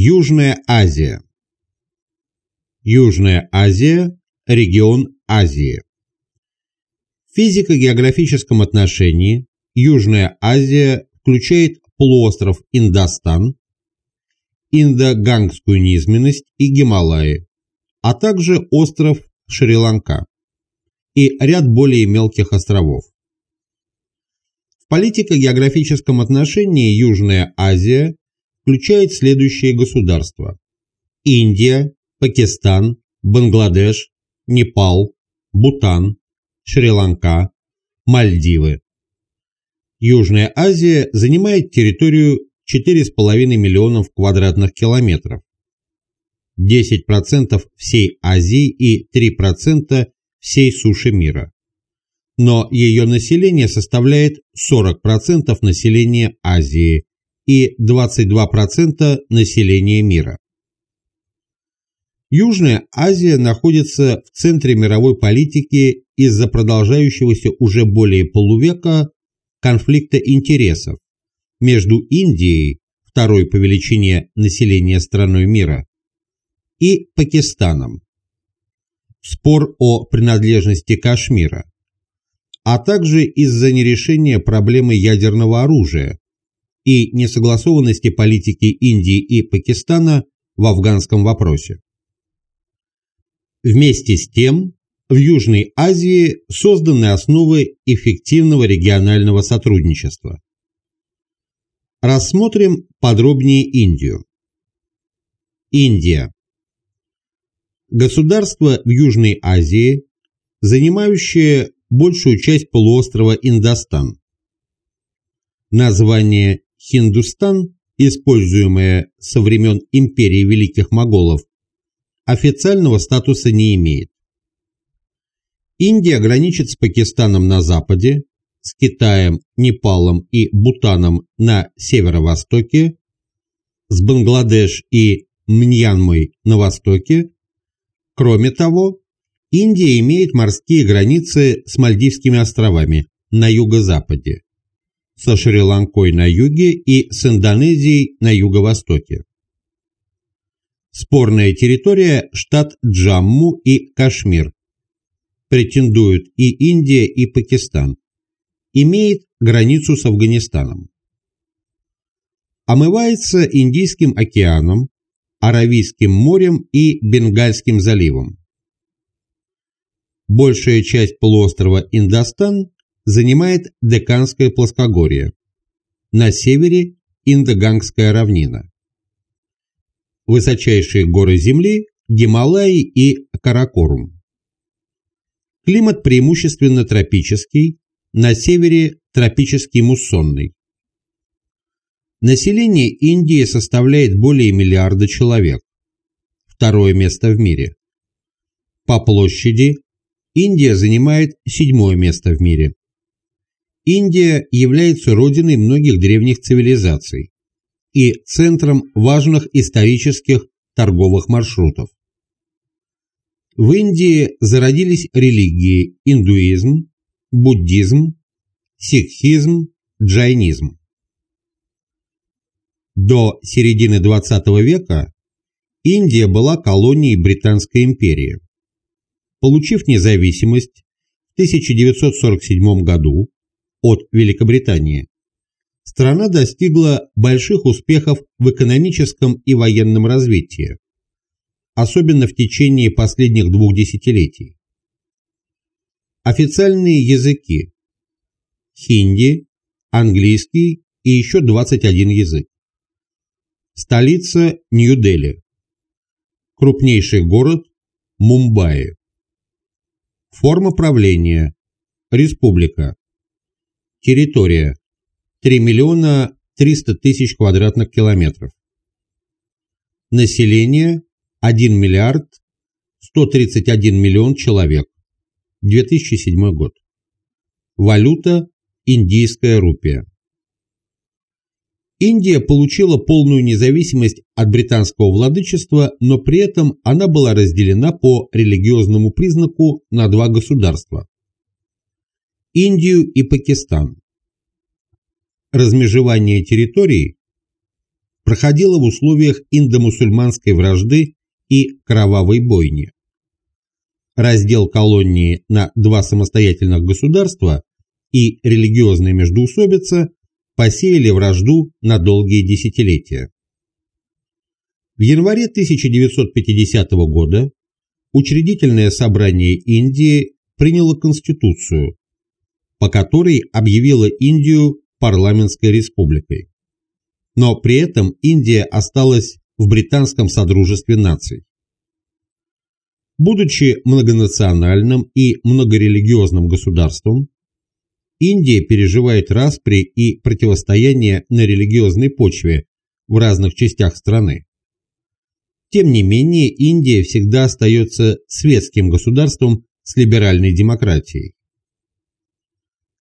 Южная Азия Южная Азия – регион Азии. В физико-географическом отношении Южная Азия включает полуостров Индостан, Индо-Гангскую низменность и Гималаи, а также остров Шри-Ланка и ряд более мелких островов. В политико-географическом отношении Южная Азия включает следующие государства. Индия, Пакистан, Бангладеш, Непал, Бутан, Шри-Ланка, Мальдивы. Южная Азия занимает территорию 4,5 миллионов квадратных километров. 10% всей Азии и 3% всей суши мира. Но ее население составляет 40% населения Азии и 22% населения мира. Южная Азия находится в центре мировой политики из-за продолжающегося уже более полувека конфликта интересов между Индией, второй по величине населения страной мира, и Пакистаном. Спор о принадлежности Кашмира, а также из-за нерешения проблемы ядерного оружия и несогласованности политики Индии и Пакистана в афганском вопросе. Вместе с тем, в Южной Азии созданы основы эффективного регионального сотрудничества. Рассмотрим подробнее Индию. Индия. Государство в Южной Азии, занимающее большую часть полуострова Индостан. Название Хиндустан, используемое со времен империи Великих Моголов, официального статуса не имеет. Индия граничит с Пакистаном на западе, с Китаем, Непалом и Бутаном на северо-востоке, с Бангладеш и Мьянмой на востоке. Кроме того, Индия имеет морские границы с Мальдивскими островами на юго-западе, со Шри-Ланкой на юге и с Индонезией на юго-востоке. Спорная территория – штат Джамму и Кашмир. Претендуют и Индия, и Пакистан. Имеет границу с Афганистаном. Омывается Индийским океаном, Аравийским морем и Бенгальским заливом. Большая часть полуострова Индостан занимает Деканское плоскогорье. На севере – Индогангская равнина высочайшие горы Земли, Гималаи и Каракорум. Климат преимущественно тропический, на севере тропический муссонный. Население Индии составляет более миллиарда человек, второе место в мире. По площади Индия занимает седьмое место в мире. Индия является родиной многих древних цивилизаций, и центром важных исторических торговых маршрутов. В Индии зародились религии индуизм, буддизм, сикхизм, джайнизм. До середины XX века Индия была колонией Британской империи. Получив независимость в 1947 году от Великобритании, страна достигла больших успехов в экономическом и военном развитии, особенно в течение последних двух десятилетий. Официальные языки – хинди, английский и еще 21 язык. Столица – Нью-Дели. Крупнейший город – Мумбаи. Форма правления – Республика. Территория 3 миллиона 300 тысяч квадратных километров. Население 1 миллиард 131 миллион человек. 2007 год. Валюта – индийская рупия. Индия получила полную независимость от британского владычества, но при этом она была разделена по религиозному признаку на два государства – Индию и Пакистан размежевание территорий проходила в условиях индомусульманской вражды и кровавой бойни. Раздел колонии на два самостоятельных государства и религиозная междоусобица посеяли вражду на долгие десятилетия. В январе 1950 года учредительное собрание Индии приняло Конституцию, по которой объявило Индию парламентской республикой. Но при этом Индия осталась в британском содружестве наций. Будучи многонациональным и многорелигиозным государством, Индия переживает распри и противостояние на религиозной почве в разных частях страны. Тем не менее, Индия всегда остается светским государством с либеральной демократией.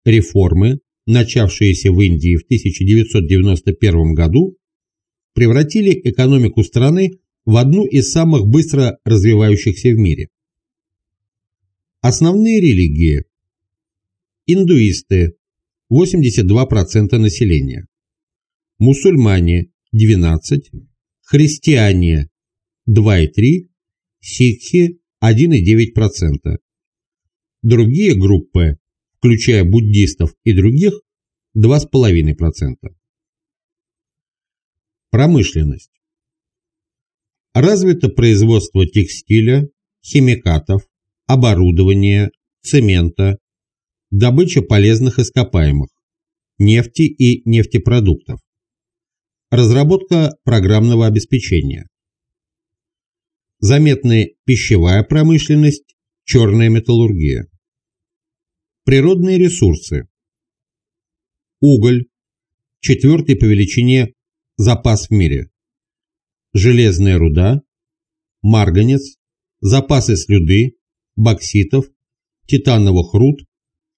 Реформы, начавшиеся в Индии в 1991 году, превратили экономику страны в одну из самых быстро развивающихся в мире. Основные религии Индуисты – 82% населения. Мусульмане – 12%. Христиане – 2,3%. Сикхи – 1,9%. Другие группы, включая буддистов и других, 2,5%. Промышленность. Развито производство текстиля, химикатов, оборудования, цемента, добыча полезных ископаемых, нефти и нефтепродуктов, разработка программного обеспечения. Заметны пищевая промышленность, черная металлургия. Природные ресурсы. Уголь, четвертый по величине запас в мире. Железная руда, марганец, запасы слюды, бокситов, титановых руд,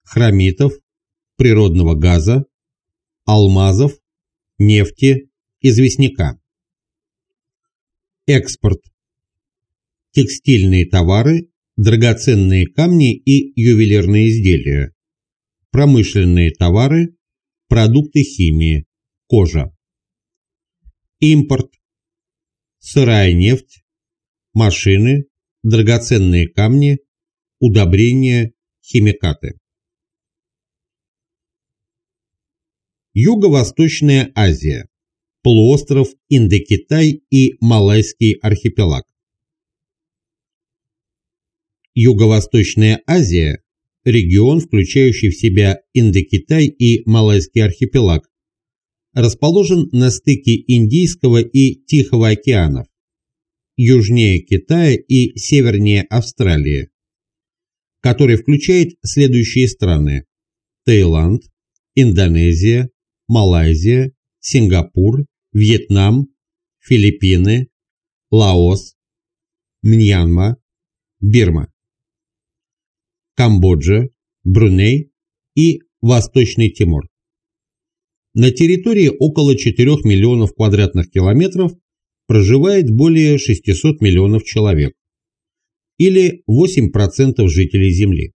хромитов, природного газа, алмазов, нефти, известняка. Экспорт. Текстильные товары, драгоценные камни и ювелирные изделия. Промышленные товары, продукты химии, кожа. Импорт. Сырая нефть, машины, драгоценные камни, удобрения, химикаты. Юго-Восточная Азия, полуостров Индокитай и Малайский архипелаг. Юго-Восточная Азия – регион, включающий в себя Индокитай и Малайский архипелаг, расположен на стыке Индийского и Тихого океанов, южнее Китая и севернее Австралии, который включает следующие страны – Таиланд, Индонезия, Малайзия, Сингапур, Вьетнам, Филиппины, Лаос, Мьянма, Бирма, Камбоджа, Бруней и Восточный Тимор. На территории около 4 миллионов квадратных километров проживает более 600 миллионов человек, или 8% жителей Земли.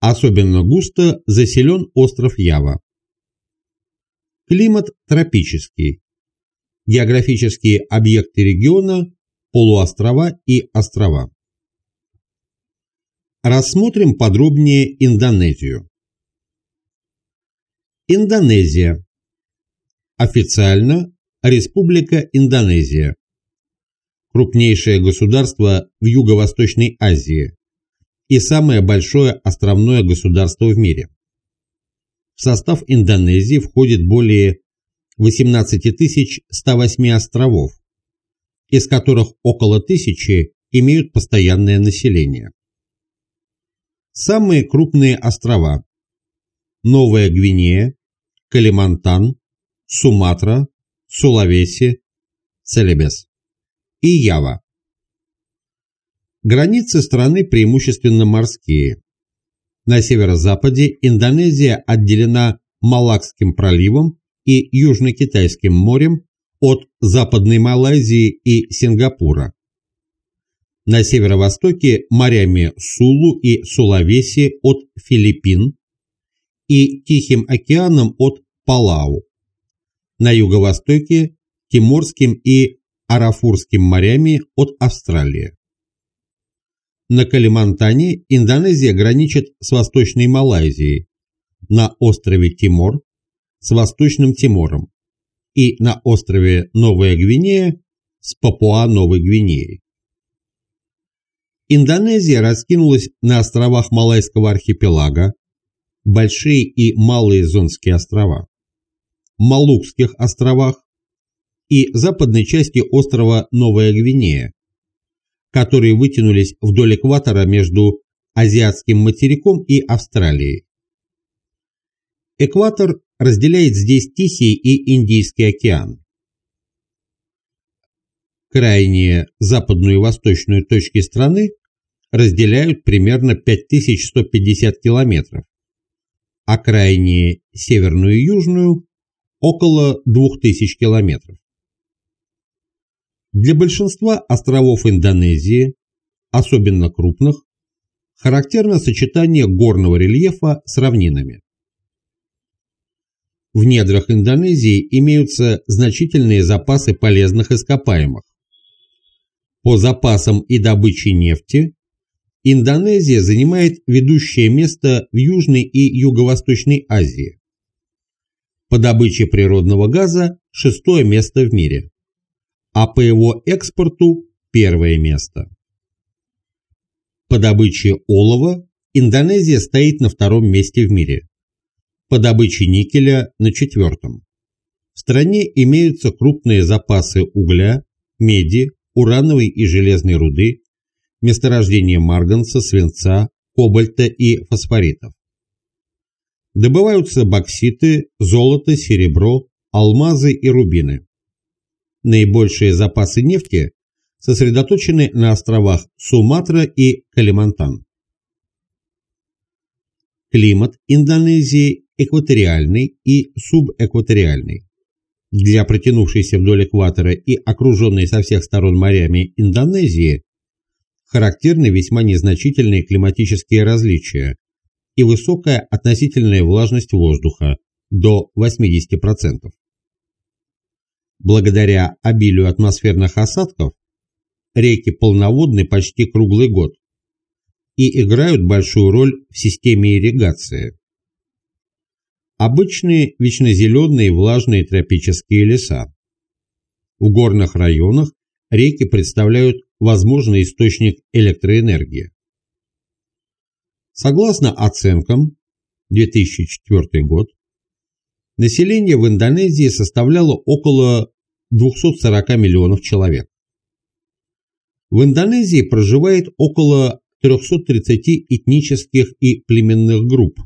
Особенно густо заселен остров Ява. Климат тропический. Географические объекты региона – полуострова и острова. Рассмотрим подробнее Индонезию. Индонезия. Официально Республика Индонезия. Крупнейшее государство в Юго-Восточной Азии и самое большое островное государство в мире. В состав Индонезии входит более 18 108 островов, из которых около тысячи имеют постоянное население. Самые крупные острова – Новая Гвинея, Калимантан, Суматра, Сулавеси, Целебес и Ява. Границы страны преимущественно морские, на северо-западе Индонезия отделена Малакским проливом и Южно-Китайским морем от Западной Малайзии и Сингапура. На северо-востоке морями Сулу и Сулавеси от Филиппин и Тихим океаном от Палау. На юго-востоке Тиморским и Арафурским морями от Австралии. На Калимантане Индонезия граничит с Восточной Малайзией, на острове Тимор с Восточным Тимором и на острове Новая Гвинея с Папуа-Новой Гвинеей. Индонезия раскинулась на островах Малайского архипелага, Большие и Малые Зонские острова, Малукских островах и западной части острова Новая Гвинея, которые вытянулись вдоль экватора между Азиатским материком и Австралией. Экватор разделяет здесь Тихий и Индийский океан. Крайние западную и восточную точки страны разделяют примерно 5150 километров, а крайние северную и южную – около 2000 километров. Для большинства островов Индонезии, особенно крупных, характерно сочетание горного рельефа с равнинами. В недрах Индонезии имеются значительные запасы полезных ископаемых. По запасам и добыче нефти Индонезия занимает ведущее место в Южной и Юго-Восточной Азии. По добыче природного газа – шестое место в мире, а по его экспорту – первое место. По добыче олова Индонезия стоит на втором месте в мире, по добыче никеля – на четвертом. В стране имеются крупные запасы угля, меди, урановой и железной руды, месторождения марганца, свинца, кобальта и фосфоритов. Добываются бокситы, золото, серебро, алмазы и рубины. Наибольшие запасы нефти сосредоточены на островах Суматра и Калимантан. Климат Индонезии экваториальный и субэкваториальный. Для протянувшейся вдоль экватора и окруженной со всех сторон морями Индонезии характерны весьма незначительные климатические различия и высокая относительная влажность воздуха до 80%. Благодаря обилию атмосферных осадков реки полноводны почти круглый год и играют большую роль в системе ирригации. Обычные вечнозеленые влажные тропические леса. В горных районах реки представляют возможный источник электроэнергии. Согласно оценкам, 2004 год, население в Индонезии составляло около 240 миллионов человек. В Индонезии проживает около 330 этнических и племенных групп,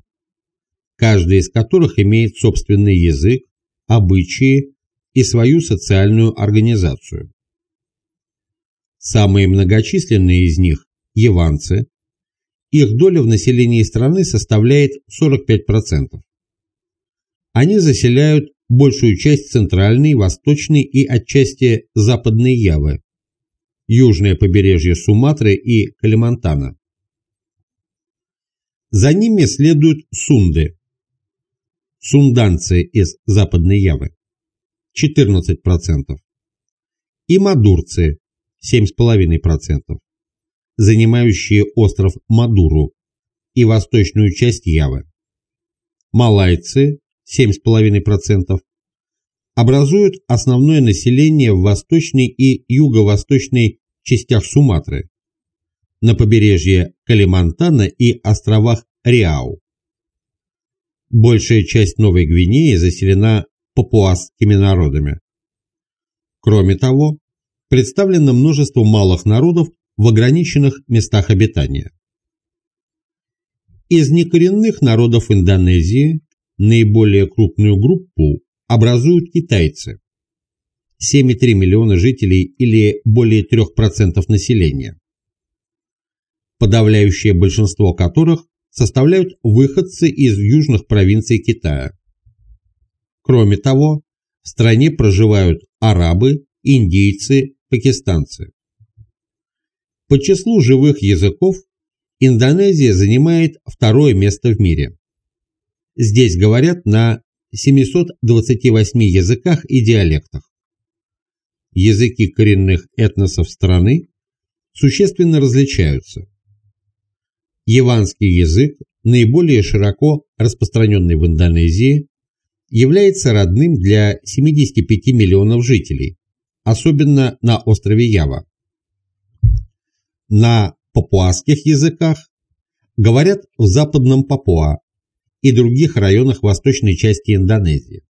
каждая из которых имеет собственный язык, обычаи и свою социальную организацию. Самые многочисленные из них – яванцы. Их доля в населении страны составляет 45%. Они заселяют большую часть центральной, восточной и отчасти западной Явы, южное побережье Суматры и Калимантана. За ними следуют сунды, сунданцы из западной Явы, 14%, и мадурцы, 7,5%, занимающие остров Мадуру и восточную часть Явы. Малайцы 7,5% образуют основное население в восточной и юго-восточной частях Суматры, на побережье Калимантана и островах Риау. Большая часть Новой Гвинеи заселена папуасскими народами. Кроме того, представлено множество малых народов в ограниченных местах обитания. Из некоренных народов Индонезии наиболее крупную группу образуют китайцы – 7,3 миллиона жителей или более 3% населения, подавляющее большинство которых составляют выходцы из южных провинций Китая. Кроме того, в стране проживают арабы, индейцы, пакистанцы. По числу живых языков Индонезия занимает второе место в мире. Здесь говорят на 728 языках и диалектах. языки коренных этносов страны существенно различаются. Яванский язык, наиболее широко распространенный в Индонезии, является родным для 75 миллионов жителей, особенно на острове Ява. На папуасских языках говорят в западном Папуа и других районах восточной части Индонезии.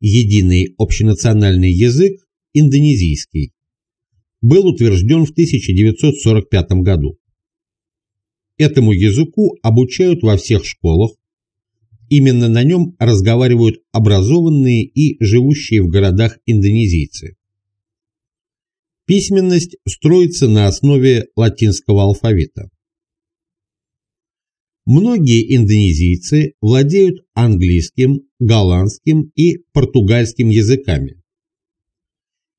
Единый общенациональный язык, индонезийский, был утвержден в 1945 году. Этому языку обучают во всех школах, именно на нем разговаривают образованные и живущие в городах индонезийцы. Письменность строится на основе латинского алфавита. Многие индонезийцы владеют английским, голландским и португальским языками,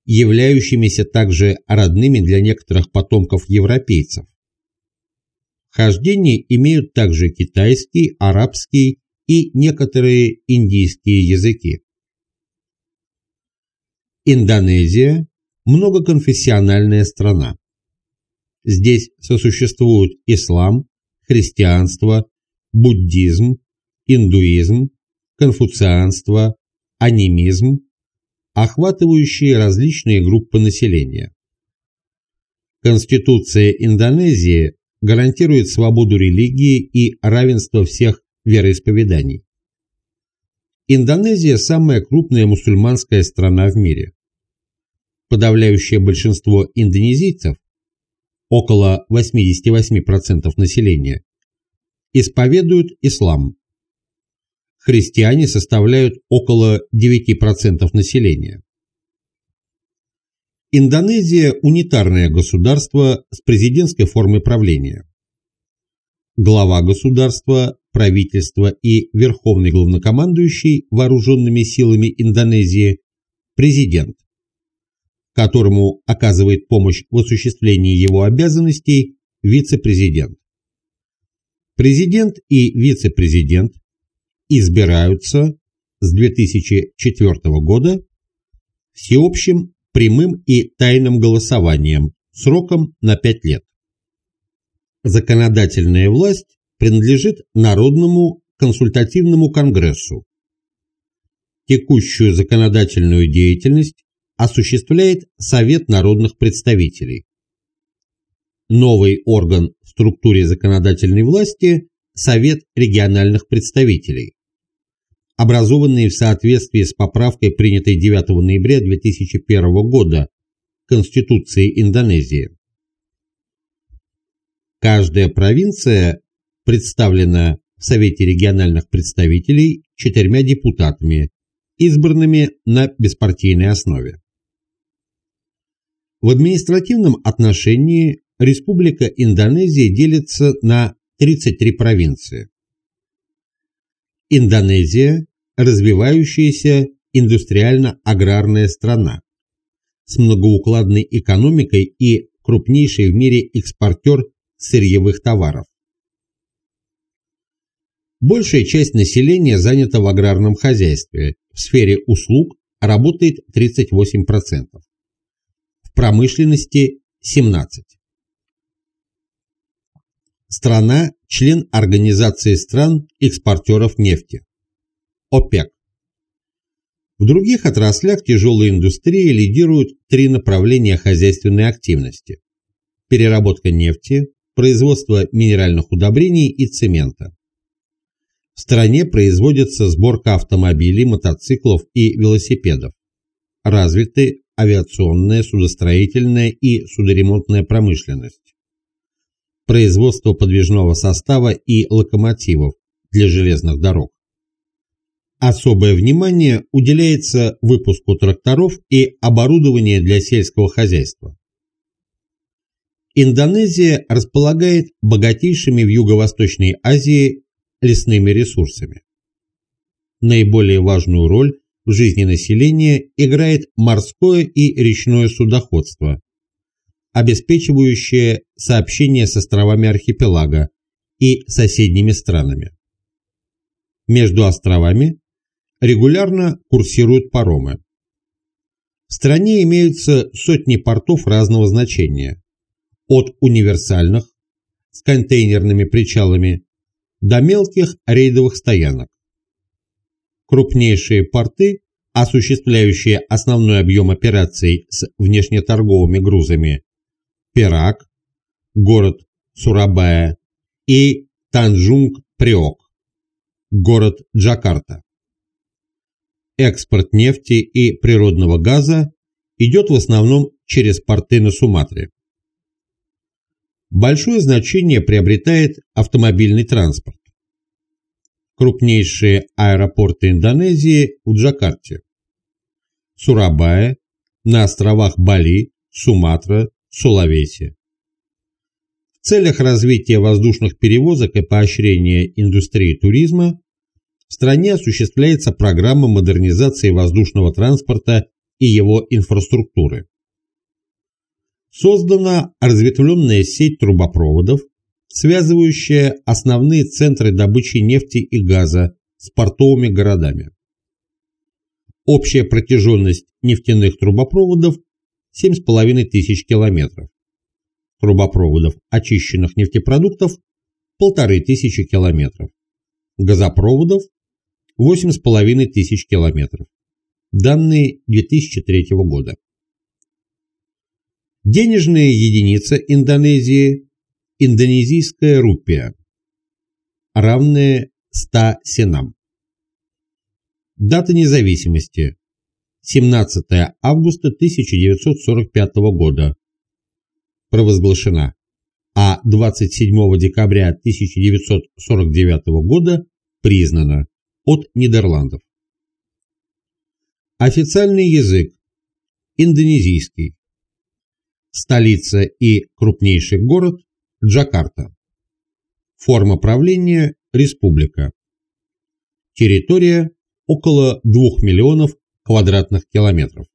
являющимися также родными для некоторых потомков европейцев. Хождение имеют также китайский, арабский и некоторые индийские языки. Индонезия – многоконфессиональная страна. Здесь сосуществуют ислам, христианство, буддизм, индуизм, конфуцианство, анимизм, охватывающие различные группы населения. Конституция Индонезии гарантирует свободу религии и равенство всех вероисповеданий. Индонезия – самая крупная мусульманская страна в мире. Подавляющее большинство индонезийцев, около 88% населения, исповедуют ислам. Христиане составляют около 9% населения. Индонезия – унитарное государство с президентской формой правления. Глава государства правительства и верховный главнокомандующий вооруженными силами Индонезии президент, которому оказывает помощь в осуществлении его обязанностей вице-президент. Президент и вице-президент избираются с 2004 года всеобщим прямым и тайным голосованием сроком на 5 лет. Законодательная власть принадлежит Народному консультативному конгрессу. Текущую законодательную деятельность осуществляет Совет народных представителей. Новый орган в структуре законодательной власти – Совет региональных представителей, образованный в соответствии с поправкой, принятой 9 ноября 2001 года Конституции Индонезии. Каждая провинция представлена в Совете региональных представителей четырьмя депутатами, избранными на беспартийной основе. В административном отношении Республика Индонезия делится на 33 провинции. Индонезия – развивающаяся индустриально-аграрная страна с многоукладной экономикой и крупнейший в мире экспортер сырьевых товаров. Большая часть населения занята в аграрном хозяйстве, в сфере услуг работает 38%, в промышленности 17%. Страна – член Организации стран-экспортеров нефти, ОПЕК. В других отраслях тяжелой индустрии лидируют три направления хозяйственной активности – переработка нефти, производство минеральных удобрений и цемента. В стране производится сборка автомобилей, мотоциклов и велосипедов. Развиты авиационная, судостроительная и судоремонтная промышленность. Производство подвижного состава и локомотивов для железных дорог. Особое внимание уделяется выпуску тракторов и оборудования для сельского хозяйства. Индонезия располагает богатейшими в Юго-Восточной Азии лесными ресурсами. Наиболее важную роль в жизни населения играет морское и речное судоходство, обеспечивающее сообщение с островами архипелага и соседними странами. Между островами регулярно курсируют паромы. В стране имеются сотни портов разного значения, от универсальных с контейнерными причалами до мелких рейдовых стоянок. Крупнейшие порты, осуществляющие основной объем операций с внешнеторговыми грузами – Перак, город Сурабая и Танджунг-Приок, город Джакарта. Экспорт нефти и природного газа идет в основном через порты на Суматре. Большое значение приобретает автомобильный транспорт. Крупнейшие аэропорты Индонезии в Джакарте. Сурабая, на островах Бали, Суматра, Сулавеси. В целях развития воздушных перевозок и поощрения индустрии туризма в стране осуществляется программа модернизации воздушного транспорта и его инфраструктуры. Создана разветвленная сеть трубопроводов, связывающая основные центры добычи нефти и газа с портовыми городами. Общая протяженность нефтяных трубопроводов 7,5 тысяч километров. Трубопроводов очищенных нефтепродуктов – 1500 километров. Газопроводов 8,5 тысяч километров. Данные 2003 года. Денежная единица Индонезии – индонезийская рупия, равная 100 сенам. Дата независимости – 17 августа 1945 года. Провозглашена. А 27 декабря 1949 года признана от Нидерландов. Официальный язык – индонезийский. Столица и крупнейший город – Джакарта. Форма правления – республика. Территория – около 2 миллионов квадратных километров.